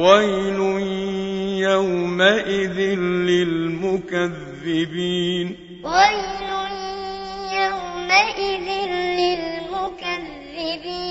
ويل يومئذ للمكذبين ويل يومئذ للمكذبين